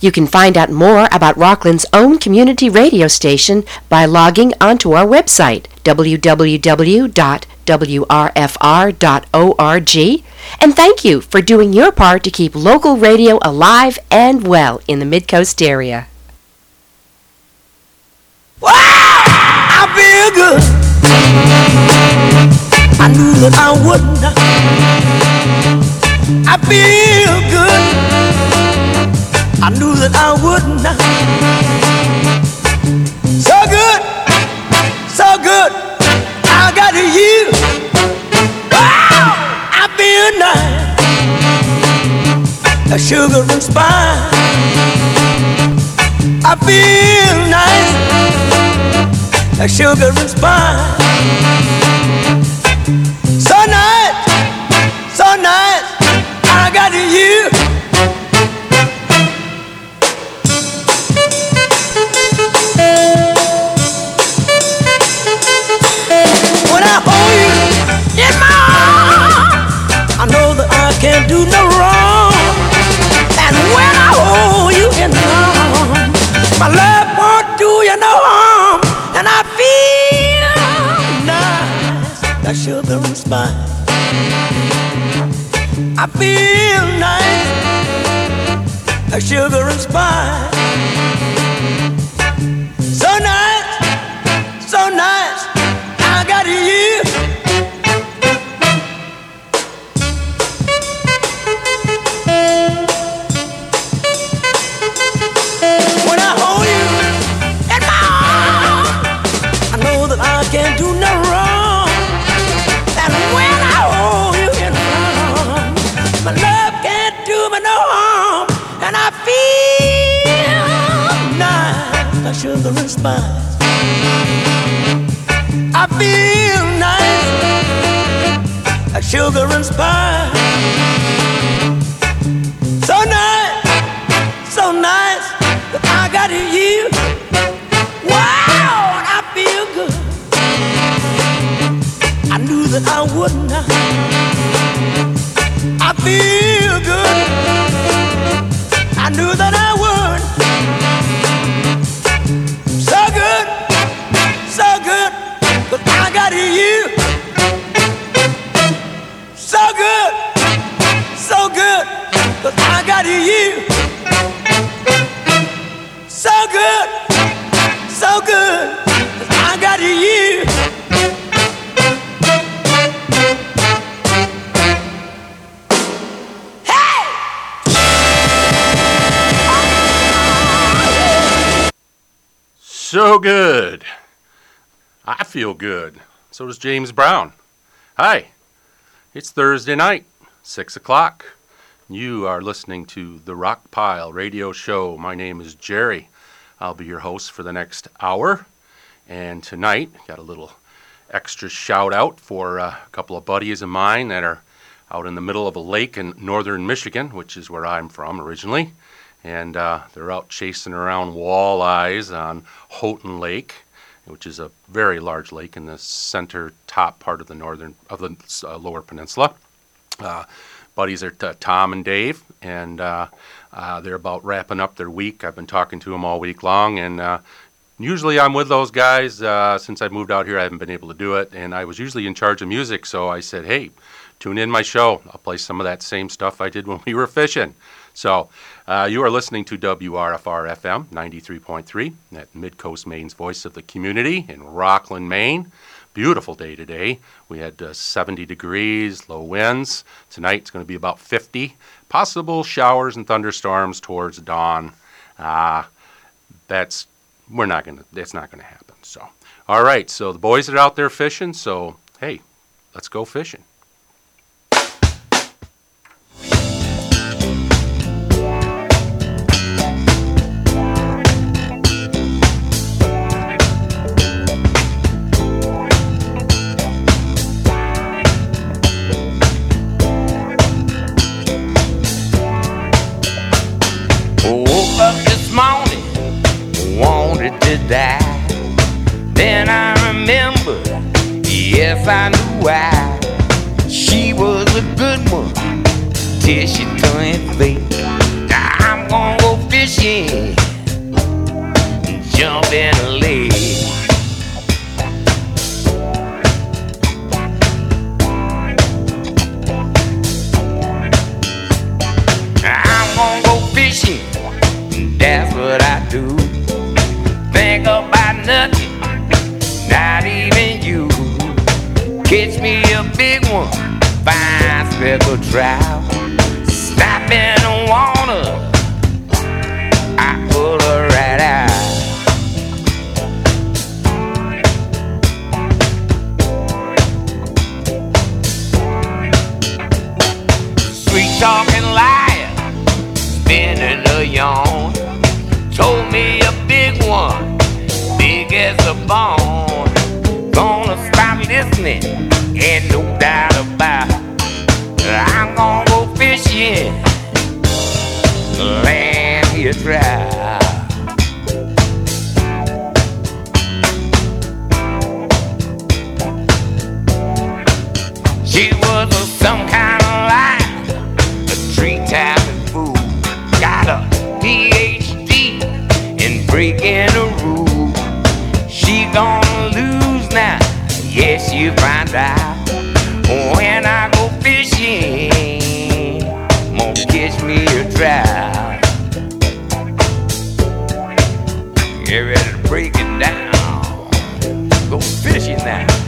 You can find out more about Rockland's own community radio station by logging onto our website, www.wrfr.org. And thank you for doing your part to keep local radio alive and well in the Midcoast area. I feel good. I knew that I would. I feel good. I knew that I would not. So good, so good. I got you. Wow! I feel nice. A sugar and spice. I feel nice like sugar and spice. So nice, so nice, I got you. When I hold you in my arms, I know that I can't do no wrong. And when I hold you in my arms, my love won't do you no harm. And I feel nice like sugar and spice. I feel nice like sugar and spice. I can't do no wrong. And when I hold you in my arms, my love can't do me no harm. And I feel nice like sugar and spice. I feel nice like sugar and spice. So nice, so nice that I got you. That I would not. I feel good. I knew that I would. So good, so good, but I got you. So good, so good, but I got you. So good, so good, So good. I feel good. So does James Brown. Hi. It's Thursday night, 6 o'clock. You are listening to the Rockpile Radio Show. My name is Jerry. I'll be your host for the next hour. And tonight, got a little extra shout out for uh, a couple of buddies of mine that are out in the middle of a lake in northern Michigan, which is where I'm from originally. And uh, they're out chasing around walleyes on Houghton Lake, which is a very large lake in the center top part of the northern of the uh, lower peninsula. Uh, buddies are t- Tom and Dave, and uh, uh, they're about wrapping up their week. I've been talking to them all week long, and uh, usually I'm with those guys. Uh, since I moved out here, I haven't been able to do it, and I was usually in charge of music, so I said, "Hey, tune in my show. I'll play some of that same stuff I did when we were fishing." So, uh, you are listening to WRFR FM 93.3 at Midcoast Maine's voice of the community in Rockland, Maine. Beautiful day today. We had uh, 70 degrees, low winds. Tonight it's going to be about 50. Possible showers and thunderstorms towards dawn. Uh, that's we're not going to. That's not going to happen. So, all right. So the boys are out there fishing. So hey, let's go fishing. been wanna, I pull her right out. Sweet liar, a yarn, told me a big one, big as a bomb. She was a, some kind of lion, a tree tapping fool. Got a PhD in breaking a rule. She gonna lose now. Yes, you find out when I go fishing. Won't catch me a trout. break it down. Go fishing now.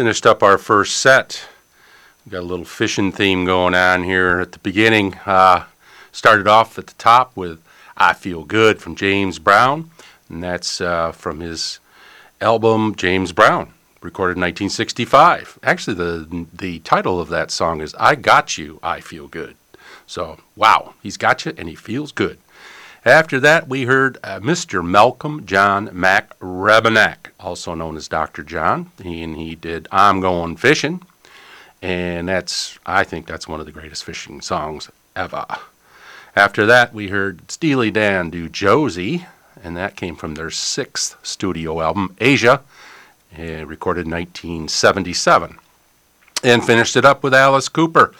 Finished up our first set. Got a little fishing theme going on here at the beginning. Uh, started off at the top with I Feel Good from James Brown, and that's uh, from his album James Brown, recorded in 1965. Actually, the, the title of that song is I Got You, I Feel Good. So, wow, he's got you and he feels good. After that, we heard uh, Mr. Malcolm John Mac Rebennack, also known as Dr. John. He, and he did I'm Going Fishing. And that's, I think that's one of the greatest fishing songs ever. After that, we heard Steely Dan do Josie, and that came from their sixth studio album, Aja, uh, recorded in 1977. And finished it up with Alice Cooper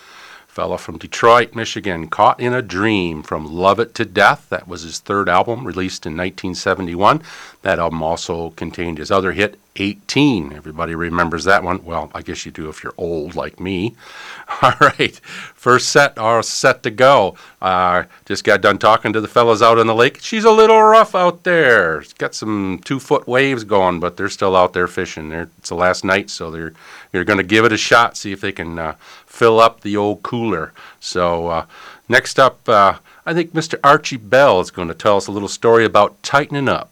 Fella from Detroit, Michigan, Caught in a Dream from Love It to Death. That was his third album, released in 1971. That album also contained his other hit, 18. Everybody remembers that one. Well, I guess you do if you're old like me. All right, first set are set to go. Uh, just got done talking to the fellas out on the lake. She's a little rough out there. It's got some two foot waves going, but they're still out there fishing. They're, it's the last night, so they're you're going to give it a shot, see if they can uh, fill up the old cooler. So uh, next up, uh, I think Mr. Archie Bell is going to tell us a little story about tightening up.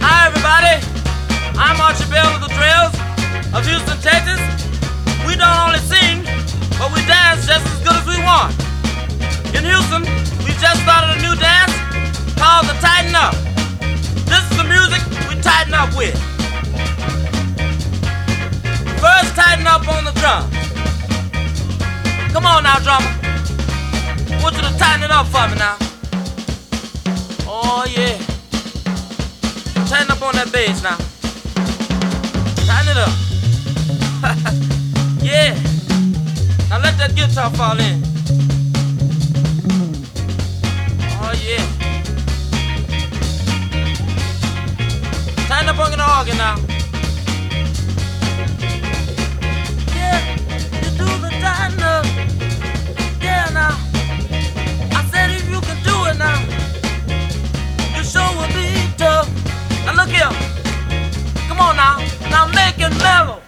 Hi, everybody. I'm Archie Bell of the Drells of Houston, Texas. We don't only sing, but we dance just as good as we want. In Houston, we just started a new dance called the Tighten Up. This is the music we tighten up with. First, tighten up on the drum. Come on now, drummer. I want you to tighten it up for me now. Oh, yeah. Tighten up on that bass now. Tighten it up. yeah. Now let that guitar fall in. Oh yeah. Tighten up on the organ now. Yeah, you do the. Yeah now. I said if you can do it now, will be tough. Now look here. Come on now. Now make it mellow.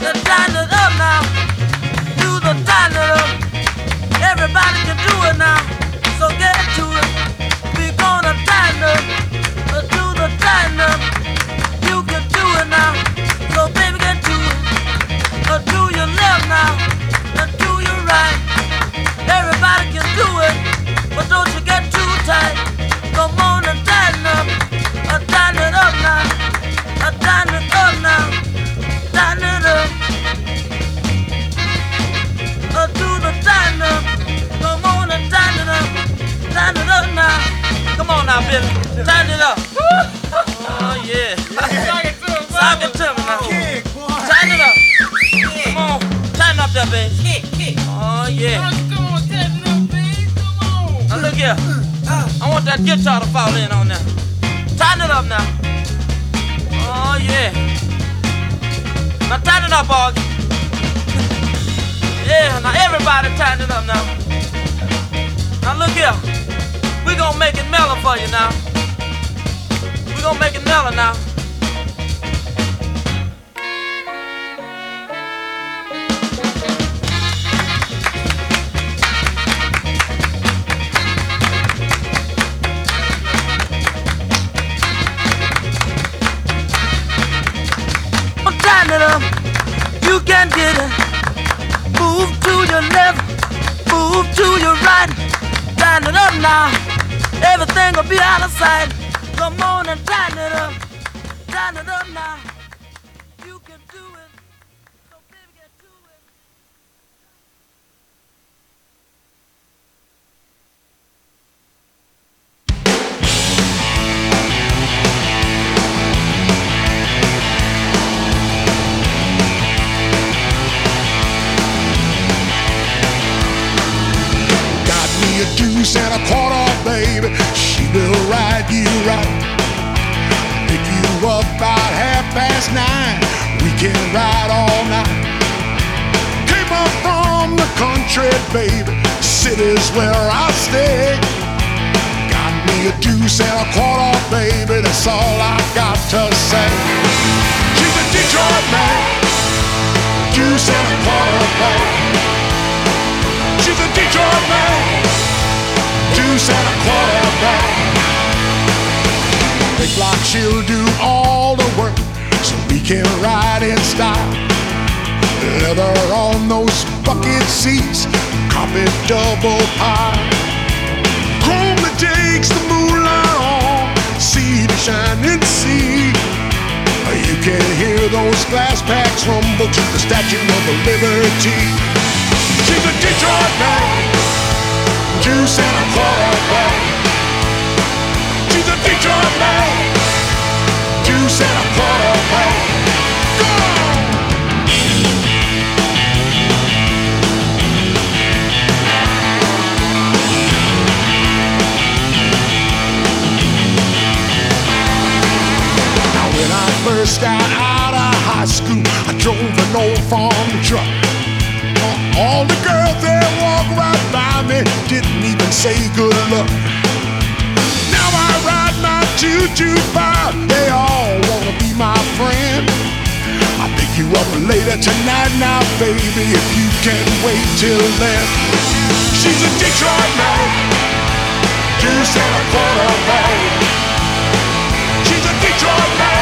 Tighten it up now. Do the up. Everybody can do it now. Now, Billy. Tighten it up. Oh yeah. Sock it to me now. Tighten it up. Come on. Tighten up that baby. Oh yeah. Come on, tighten up, babe. Come on. Now look here. I want that guitar to fall in on there. Tighten it up now. Oh yeah. Now tighten it up, Augie. Yeah, now everybody tighten it up now. Now look here. We gonna make it mellow for you now. We gonna make it mellow now. Will be out of sight. About half past nine. We can ride all night. Came up from the country, baby. City's where I stay. Got me a deuce and a quarter, baby. That's all I got to say. She's a Detroit man. Deuce and a quarter, baby. She's a Detroit man. Deuce and a quarter, baby. Big block, she'll do work so we can ride in style. Leather on those bucket seats, carpet double pie. Chrome that takes the moonlight on, see the shining sea. You can hear those glass packs rumble to the Statue of Liberty. She's a Detroit man, juice and a quarter. She's a Detroit man, first got out of high school, I drove an old farm truck. Uh, all the girls that walked right by me didn't even say good luck. Now I ride my 225, they all wanna be my friend. I'll pick you up later tonight now, baby, if you can wait till then. She's a Detroit man, juice and a quarter bag. She's a Detroit man,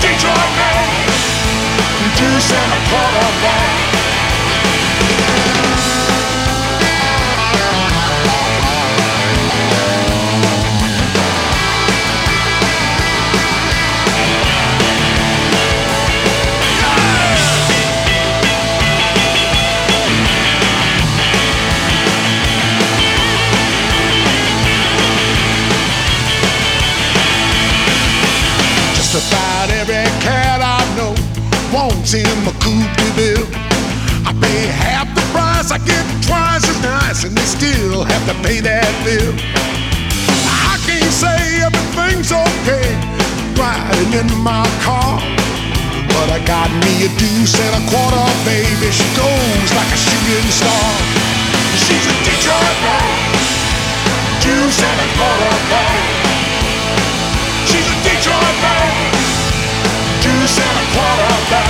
Detroit man, juice and a quarter I get twice as nice, and they still have to pay that bill. I can't say everything's okay riding in my car, but I got me a deuce and a quarter, baby. She goes like a shooting star. She's a Detroit man, deuce and a quarter, baby. She's a Detroit man, juice and a quarter bag.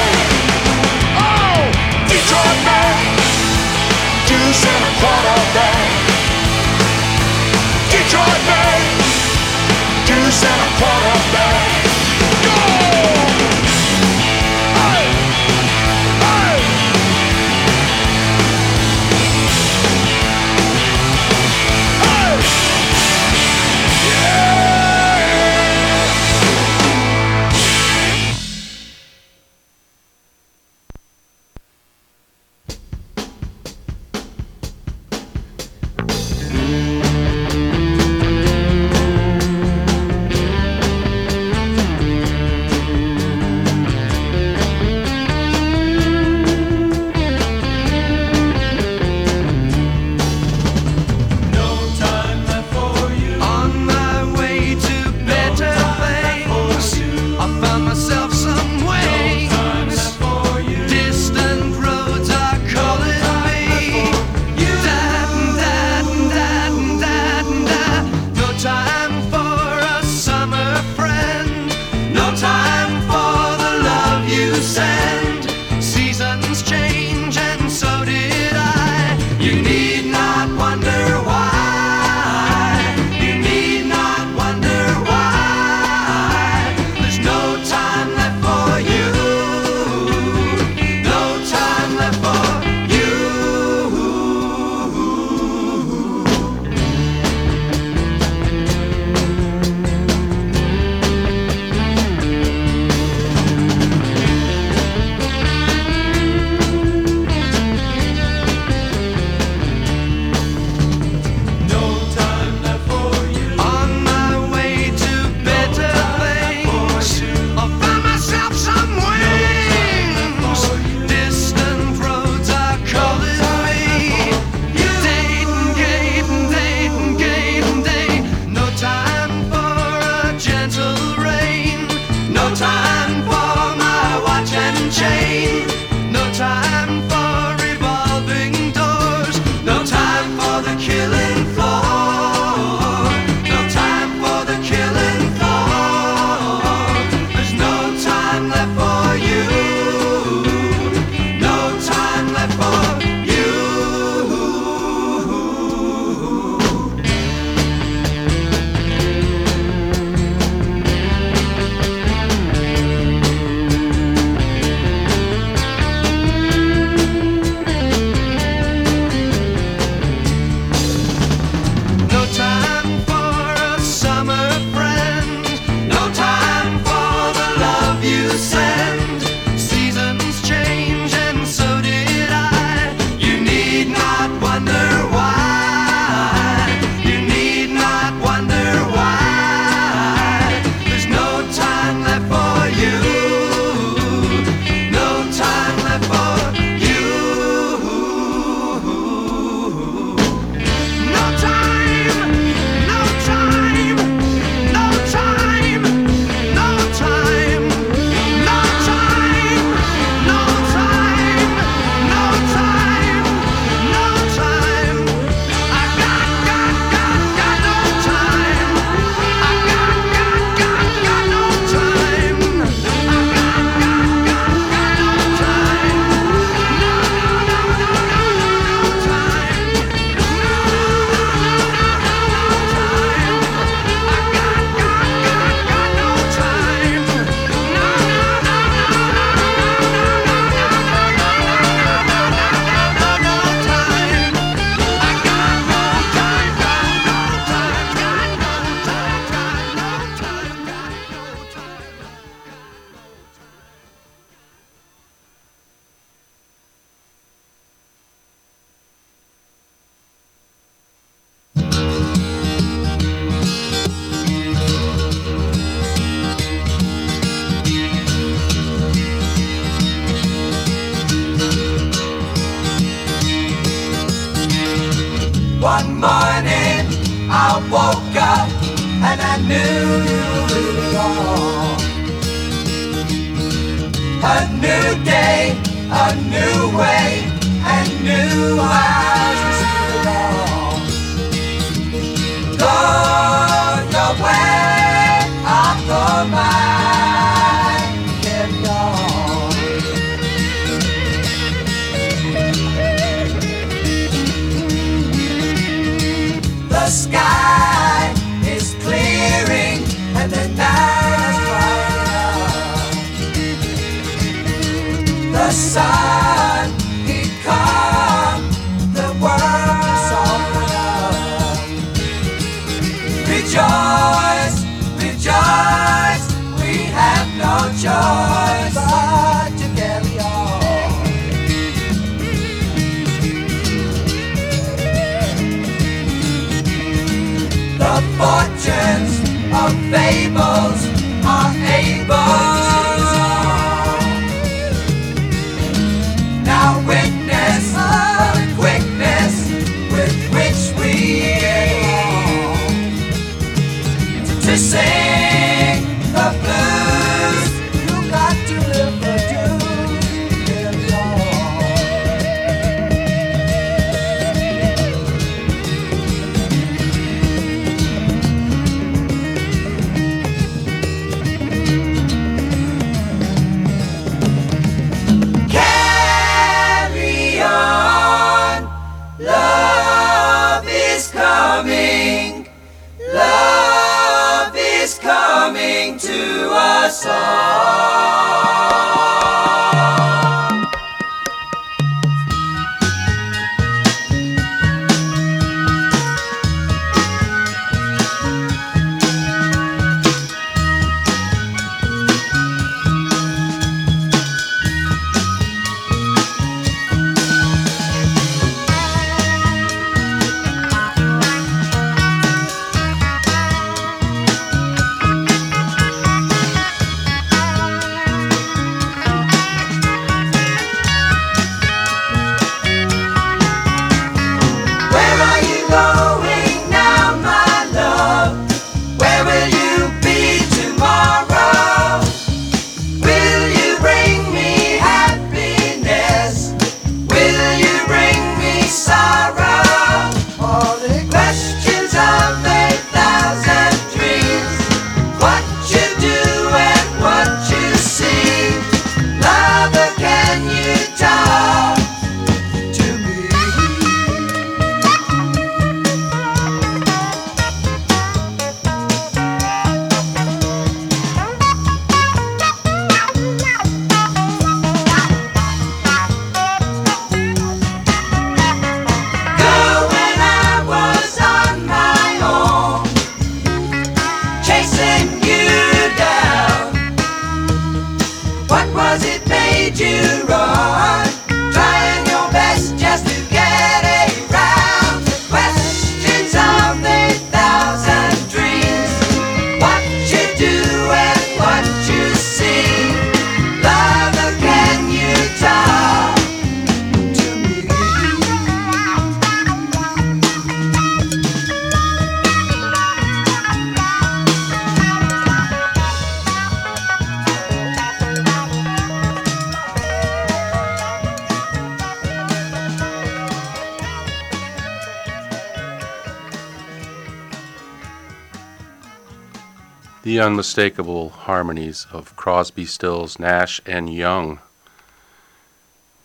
Unmistakable harmonies of Crosby, Stills, Nash, and Young.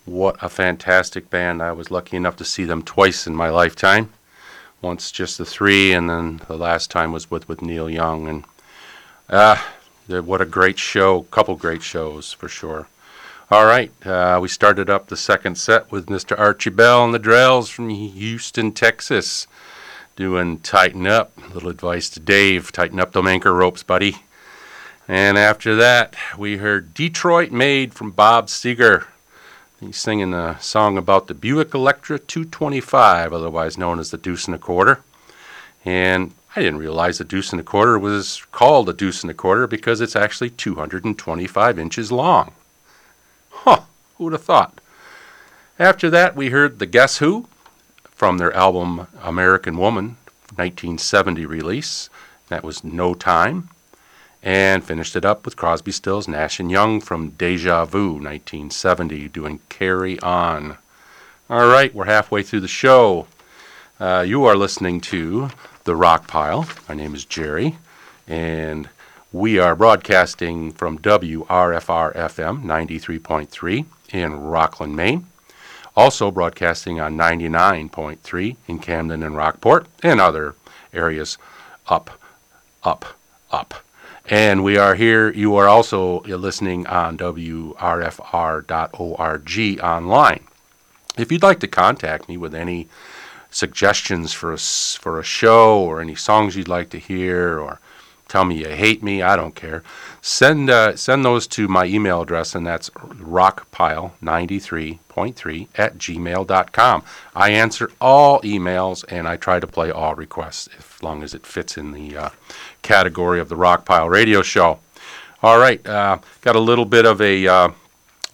What a fantastic band. I was lucky enough to see them twice in my lifetime. Once just the three, and then the last time was with, with Neil Young. And ah, what a great show. Couple great shows for sure. All right, uh, we started up the second set with Mr. Archie Bell and the Drells from Houston, Texas doing tighten up. A Little advice to Dave tighten up them anchor ropes, buddy. And after that, we heard Detroit Made from Bob Seger. He's singing a song about the Buick Electra 225, otherwise known as the Deuce and a Quarter. And I didn't realize the Deuce and a Quarter was called a Deuce and a Quarter because it's actually 225 inches long. Huh, who'd have thought? After that, we heard the Guess Who from their album American Woman, 1970 release. That was No Time. And finished it up with Crosby, Stills, Nash and Young from Deja Vu, 1970, doing Carry On. All right, we're halfway through the show. Uh, you are listening to The Rockpile. My name is Jerry, and we are broadcasting from WRFR FM 93.3 in Rockland, Maine. Also broadcasting on 99.3 in Camden and Rockport and other areas up, up, up. And we are here. You are also listening on WRFR.org online. If you'd like to contact me with any suggestions for a, for a show or any songs you'd like to hear or tell me you hate me, I don't care. Send uh, send those to my email address, and that's rockpile93.3 at gmail.com. I answer all emails, and I try to play all requests as long as it fits in the uh, category of the Rockpile Radio Show. All right, uh, got a little bit of a uh,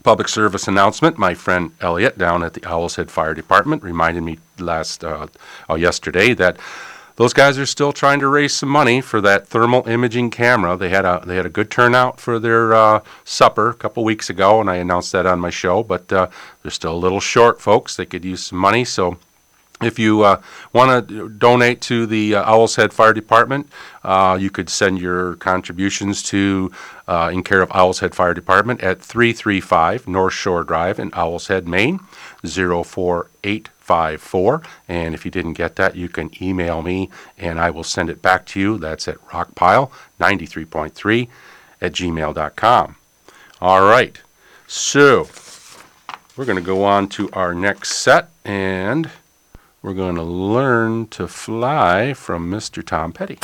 public service announcement. My friend Elliot down at the Owl's Head Fire Department reminded me last uh, uh, yesterday that those guys are still trying to raise some money for that thermal imaging camera. They had a they had a good turnout for their uh, supper a couple weeks ago, and I announced that on my show. But uh, they're still a little short, folks. They could use some money, so. If you uh, want to donate to the Owl's Head Fire Department, uh, you could send your contributions to uh, in care of Owl's Head Fire Department at 335 North Shore Drive in Owl's Head, Maine, 04854. And if you didn't get that, you can email me and I will send it back to you. That's at rockpile93.3 at gmail.com. All right. So we're going to go on to our next set and we're going to learn to fly from Mr. Tom Petty.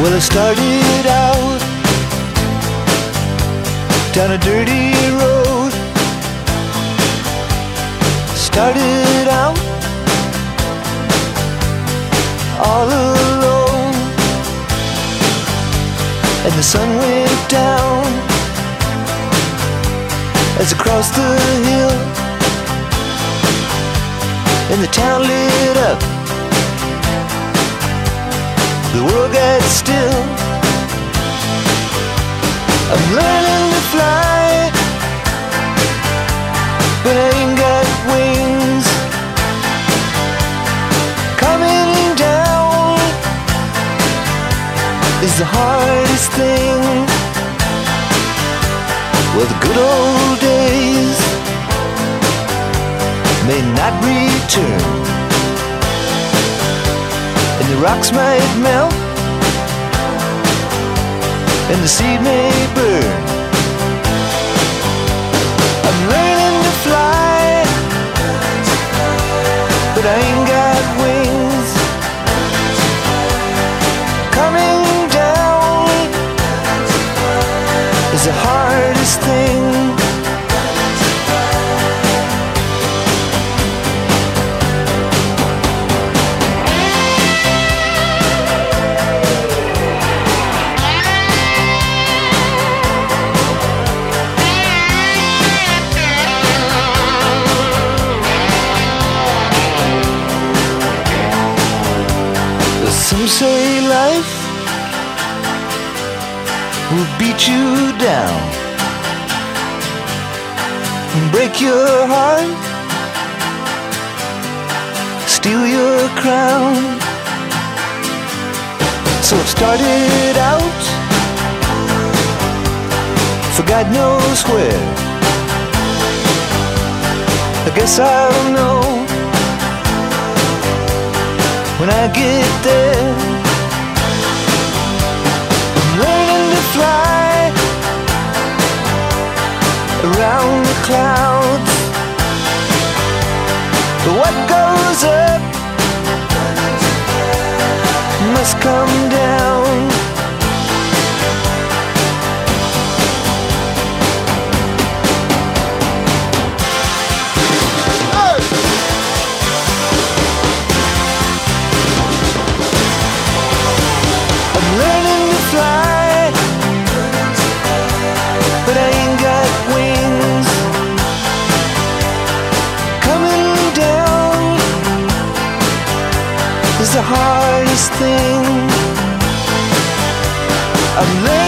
Well, I started out down a dirty road. Started out all alone, and the sun went down as I crossed the hill, and the town lit up the world gets still. I'm learning to fly, but I ain't got wings. Coming down is the hardest thing. Well, the good old days may not return the rocks might melt, and the seed may burn. I'm learning to fly, but I ain't got wings. Coming down is the hardest thing. Beat you down and break your heart, steal your crown. So it started out for God knows where. I guess I'll know when I get there. Around the clouds. But what goes up must come down. The hardest thing. I'm learning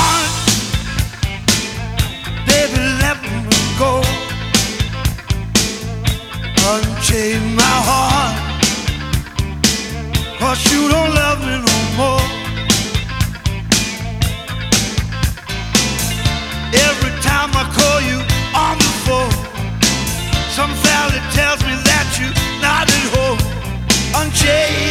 unchain my heart. Cause you don't love me no more. Every time I call you on the phone, some valley tells me that you're not at home. Unchain.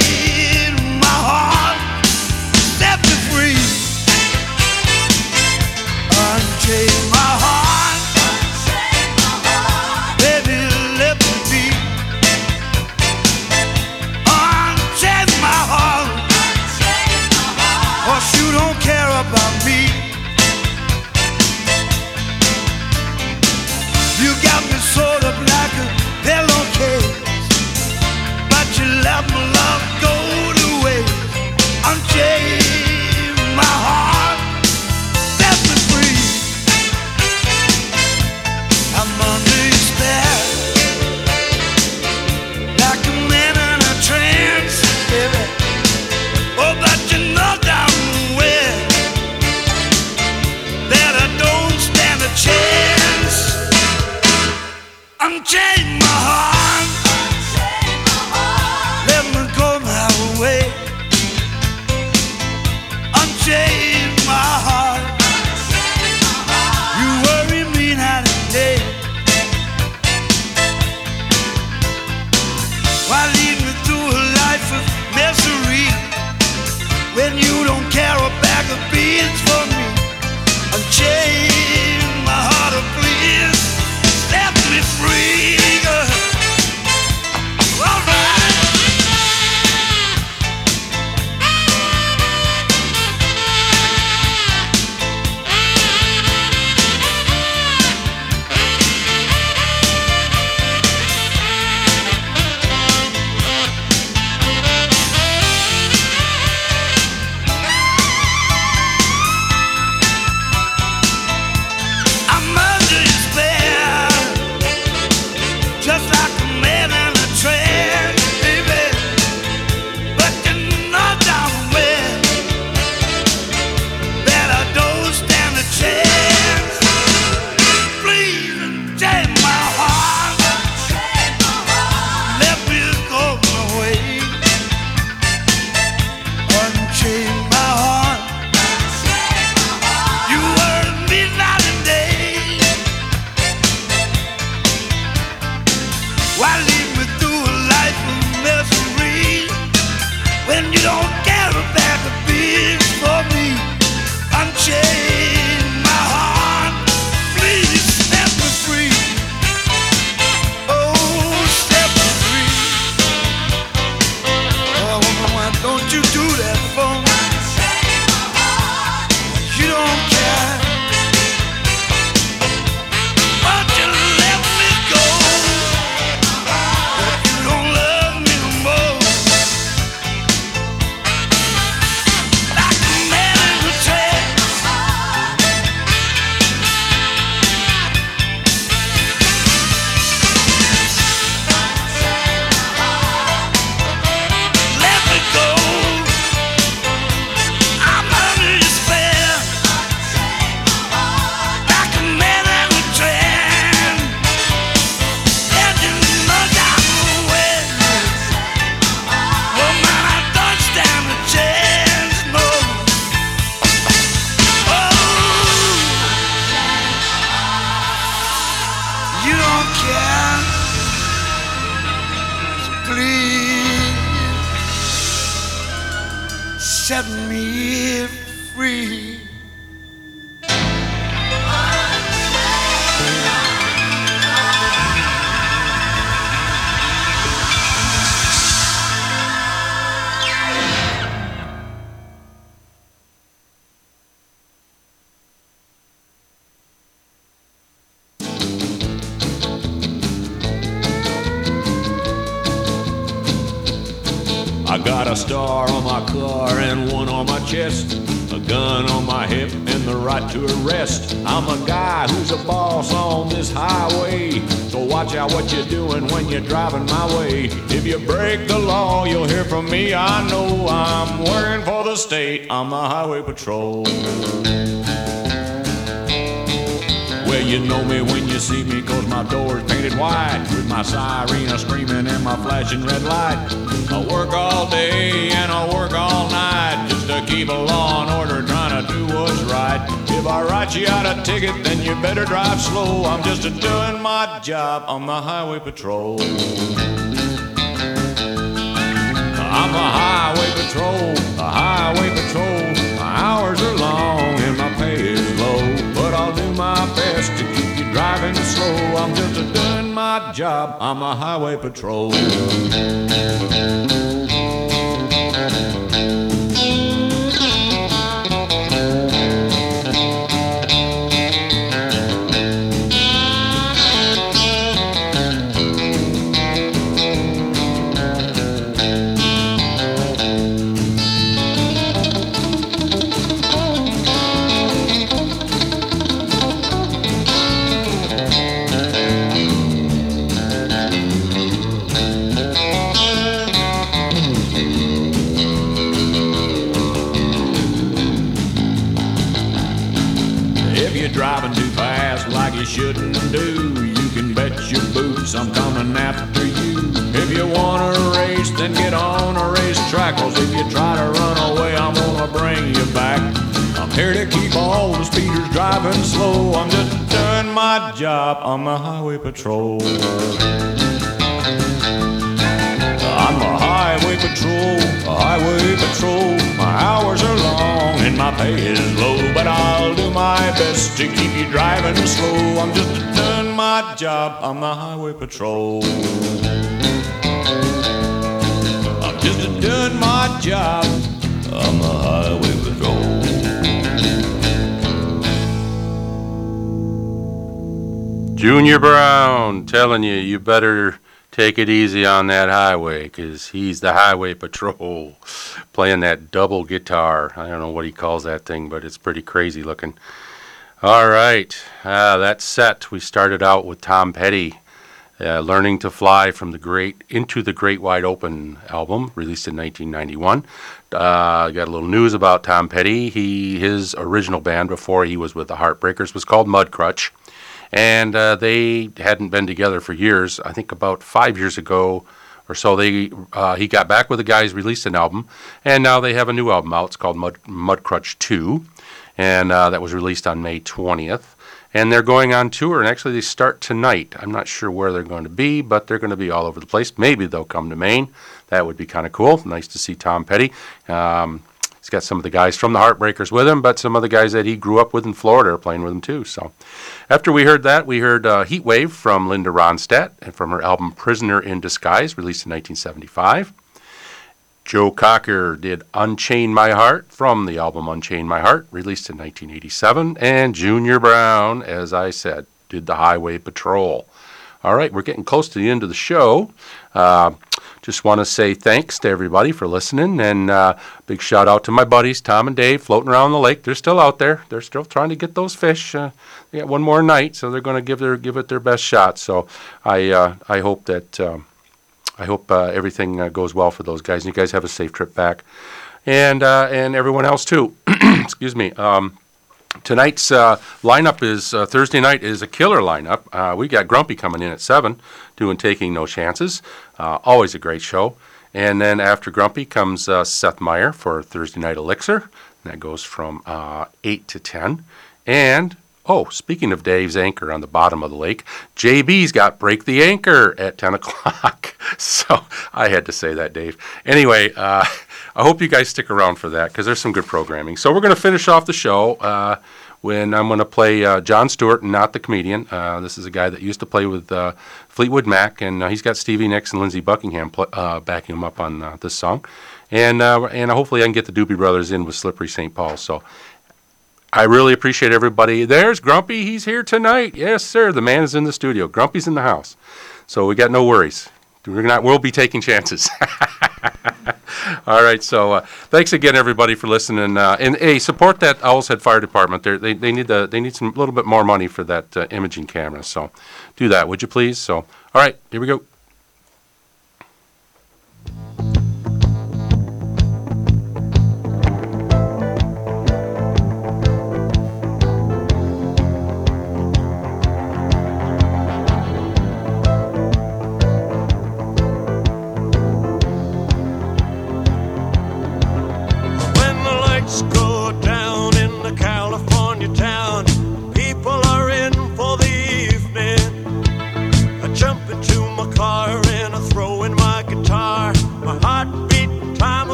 do that. You know me when you see me, cause my door's painted white. With my siren screaming and my flashing red light. I work all day and I work all night just to keep a law and order, trying to do what's right. If I write you out a ticket, then you better drive slow. I'm just doing my job on the highway patrol. I'm a highway patrol, a highway patrol. My hours are driving slow. I'm just doing my job. I'm a highway patrol. I'm after you. If you wanna race, then get on a racetrack. Cause if you try to run away, I'm gonna bring you back. I'm here to keep all the speeders driving slow. I'm just doing my job on the highway patrol. I'm a highway patrol, a highway patrol. My hours are long and my pay is low, but I'll do my best to keep you driving slow. I'm just my job the highway patrol. I'm just doing my job the highway patrol. Junior Brown telling you, you better take it easy on that highway because he's the highway patrol playing that double guitar. I don't know what he calls that thing, but it's pretty crazy looking. All right, uh, that set. We started out with Tom Petty, uh, "Learning to Fly" from the Great Into the Great Wide Open album, released in 1991. Uh, got a little news about Tom Petty. He his original band before he was with the Heartbreakers was called Mudcrutch, and uh, they hadn't been together for years. I think about five years ago or so, they uh, he got back with the guys, released an album, and now they have a new album out. It's called Mud Mudcrutch Two, and uh, that was released on May 20th. And they're going on tour, and actually they start tonight. I'm not sure where they're going to be, but they're going to be all over the place. Maybe they'll come to Maine. That would be kind of cool. Nice to see Tom Petty. Um, he's got some of the guys from the Heartbreakers with him, but some of the guys that he grew up with in Florida are playing with him too. So, after we heard that, we heard uh, Heat Wave from Linda Ronstadt and from her album Prisoner in Disguise, released in 1975. Joe Cocker did Unchain My Heart from the album Unchain My Heart, released in 1987. And Junior Brown, as I said, did The Highway Patrol. All right, we're getting close to the end of the show. Uh, just want to say thanks to everybody for listening, and uh, big shout out to my buddies Tom and Dave floating around the lake. They're still out there. They're still trying to get those fish. Uh, they got one more night, so they're going to give their give it their best shot. So I uh, I hope that um, I hope uh, everything uh, goes well for those guys, and you guys have a safe trip back, and uh, and everyone else too. Excuse me. Um, Tonight's uh, lineup is uh, Thursday night is a killer lineup. Uh, we got Grumpy coming in at seven, doing Taking No Chances. Uh, always a great show. And then after Grumpy comes uh, Seth Meyer for Thursday night Elixir. That goes from uh, eight to ten. And oh, speaking of Dave's anchor on the bottom of the lake, JB's got Break the Anchor at ten o'clock. so I had to say that, Dave. Anyway. Uh, I hope you guys stick around for that because there's some good programming. So we're going to finish off the show uh, when I'm going to play uh, John Stewart, not the comedian. This is a guy that used to play with Fleetwood Mac, and he's got Stevie Nicks and Lindsey Buckingham backing him up on this song. And and hopefully I can get the Doobie Brothers in with Slippery St. Paul. So I really appreciate everybody. There's Grumpy. He's here tonight. Yes, sir. The man is in the studio. Grumpy's in the house. So we got no worries. We're not. We'll be taking chances. All right, so uh, thanks again, everybody, for listening. Uh, and hey, support that Owl's Head Fire Department. They they need the they need some little bit more money for that uh, imaging camera. So do that, would you please? So all right, here we go.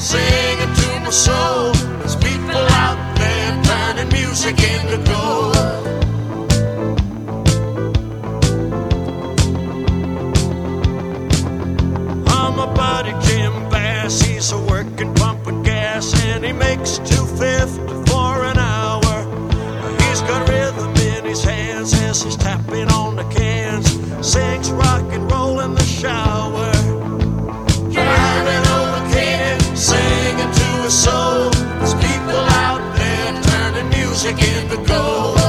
Singing to my soul. There's people out there turning music into gold. I'm a buddy Jim Bass. He's a working pumping gas and he makes 250 for an hour. He's got rhythm in his hands as he's tapping on the cans. Sings rock and roll in the shower. Soul. There's people out there turning music into gold.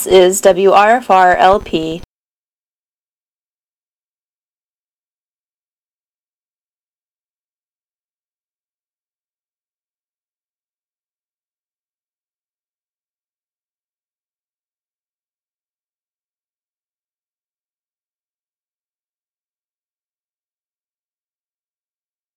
This is WRFR LP